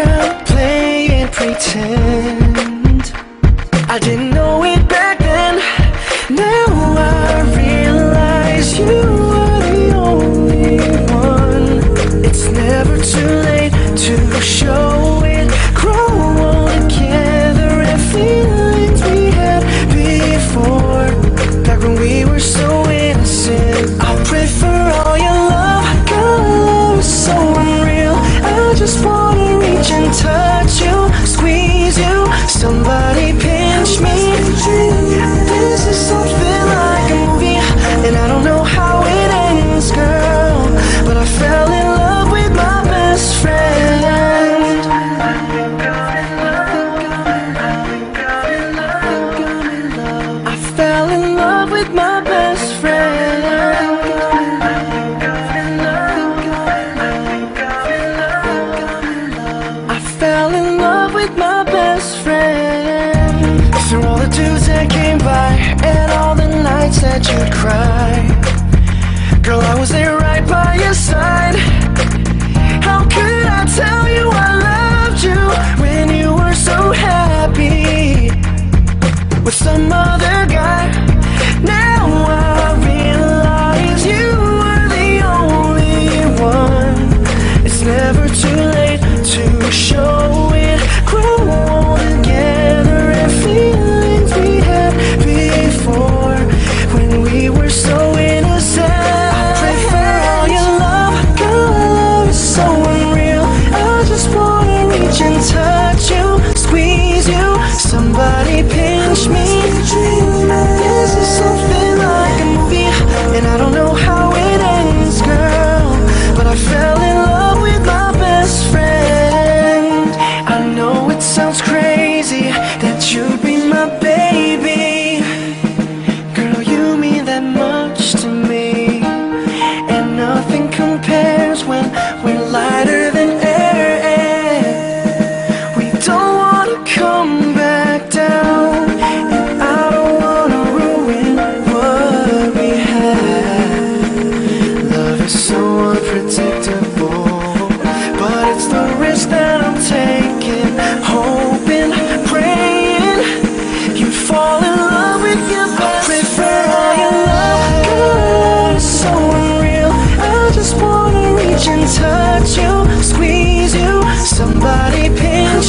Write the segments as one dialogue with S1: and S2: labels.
S1: around playing pretend. I didn't cry Girl, I was there right by your side. How could I tell you I loved you When you were so happy? With someone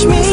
S1: me.